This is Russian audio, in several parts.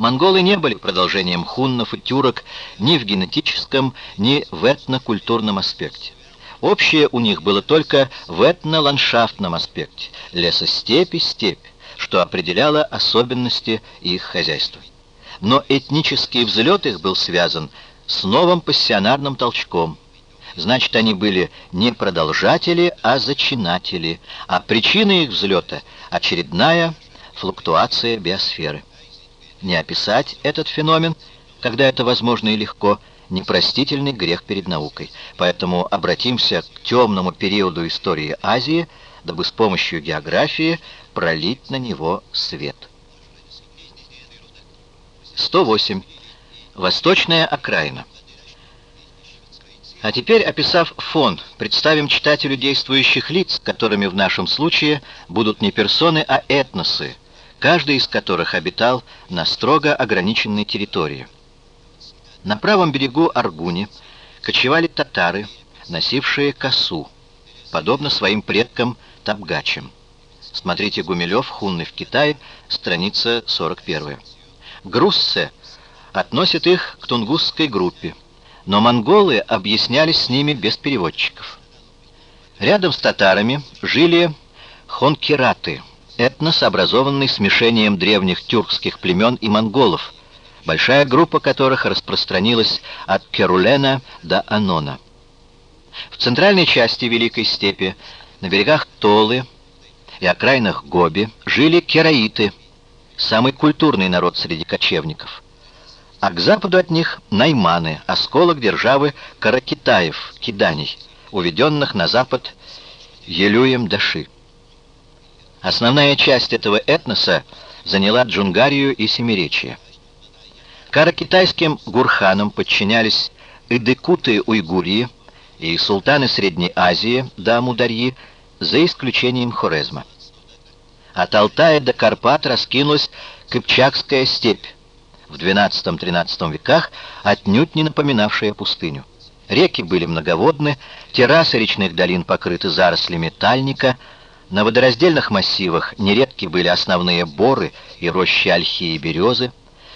Монголы не были продолжением хуннов и тюрок ни в генетическом, ни в этнокультурном аспекте. Общее у них было только в этно-ландшафтном аспекте – лесостепь и степь, что определяло особенности их хозяйства. Но этнический взлет их был связан с новым пассионарным толчком. Значит, они были не продолжатели, а зачинатели, а причина их взлета – очередная флуктуация биосферы. Не описать этот феномен, когда это возможно и легко – непростительный грех перед наукой. Поэтому обратимся к темному периоду истории Азии, дабы с помощью географии пролить на него свет. 108. Восточная окраина. А теперь, описав фон, представим читателю действующих лиц, которыми в нашем случае будут не персоны, а этносы, каждый из которых обитал на строго ограниченной территории. На правом берегу Аргуни кочевали татары, носившие косу, подобно своим предкам табгачам. Смотрите Гумилев, Хунны в Китае, страница 41. Груссе относят их к тунгусской группе, но монголы объяснялись с ними без переводчиков. Рядом с татарами жили хонкираты, этнос, образованный смешением древних тюркских племен и монголов – большая группа которых распространилась от Керулена до Анона. В центральной части Великой степи, на берегах Толы и окраинах Гоби, жили кераиты, самый культурный народ среди кочевников. А к западу от них найманы, осколок державы Каракитаев, киданий, уведенных на запад Елюем Даши. Основная часть этого этноса заняла Джунгарию и Семиречье. Каракитайским гурханам подчинялись эдекуты Уйгурии и султаны Средней Азии до Амударьи, за исключением Хорезма. От Алтая до Карпат раскинулась Кыпчакская степь, в XII-XIII веках отнюдь не напоминавшая пустыню. Реки были многоводны, террасы речных долин покрыты зарослями тальника, на водораздельных массивах нередки были основные боры и рощи ольхи и березы,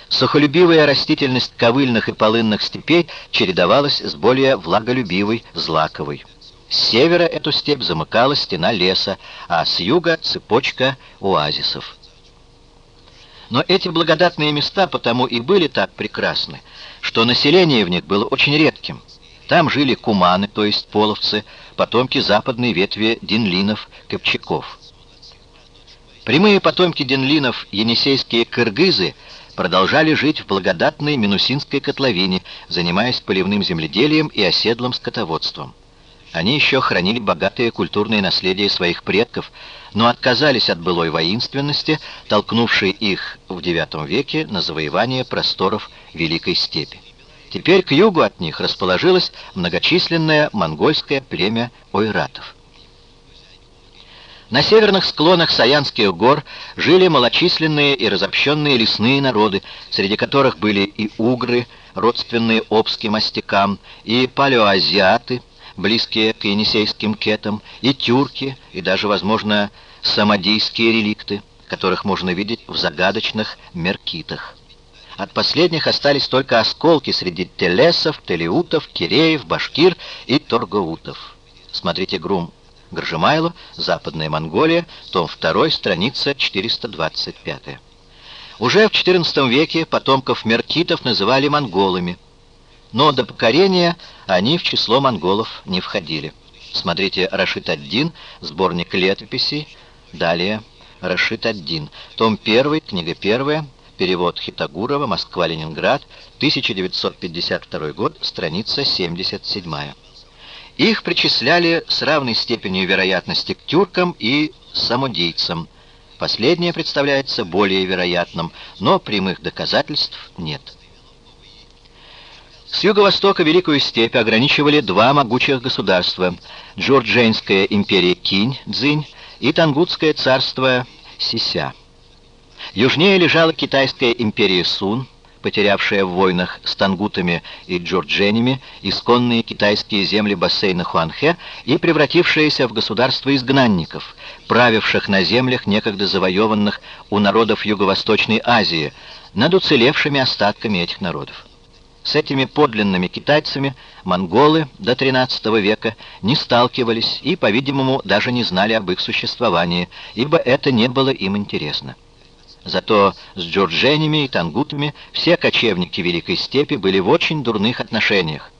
Сухолюбивая растительность ковыльных и полынных степей чередовалась с более влаголюбивой злаковой. С севера эту степь замыкала стена леса, а с юга — цепочка оазисов. Но эти благодатные места потому и были так прекрасны, что население в них было очень редким. Там жили куманы, то есть половцы, потомки западной ветви динлинов, копчаков. Прямые потомки динлинов, енисейские кыргызы — продолжали жить в благодатной Минусинской котловине, занимаясь поливным земледелием и оседлым скотоводством. Они еще хранили богатое культурное наследие своих предков, но отказались от былой воинственности, толкнувшей их в IX веке на завоевание просторов Великой Степи. Теперь к югу от них расположилось многочисленное монгольское племя ойратов. На северных склонах Саянских гор жили малочисленные и разобщенные лесные народы, среди которых были и угры, родственные обским остякам, и палеоазиаты, близкие к енисейским кетам, и тюрки, и даже, возможно, самодийские реликты, которых можно видеть в загадочных меркитах. От последних остались только осколки среди телесов, телеутов, киреев, башкир и торгоутов. Смотрите Грум Горжемайло, Западная Монголия, том 2, страница 425. Уже в XIV веке потомков меркитов называли монголами, но до покорения они в число монголов не входили. Смотрите Рашид ад-Дин, сборник летописей, далее Рашид ад-Дин, том 1, книга 1, перевод Хитагурова, Москва-Ленинград, 1952 год, страница 77. Их причисляли с равной степенью вероятности к тюркам и самодейцам. Последнее представляется более вероятным, но прямых доказательств нет. С юго-востока Великую степь ограничивали два могучих государства – Джорджейнская империя Кинь, Цзинь, и Тангутское царство Сися. Южнее лежала китайская империя Сун, потерявшая в войнах с тангутами и джордженями исконные китайские земли бассейна Хуанхэ и превратившаяся в государство изгнанников, правивших на землях, некогда завоеванных у народов Юго-Восточной Азии, над уцелевшими остатками этих народов. С этими подлинными китайцами монголы до XIII века не сталкивались и, по-видимому, даже не знали об их существовании, ибо это не было им интересно. Зато с Джурдженями и тангутами все кочевники Великой Степи были в очень дурных отношениях,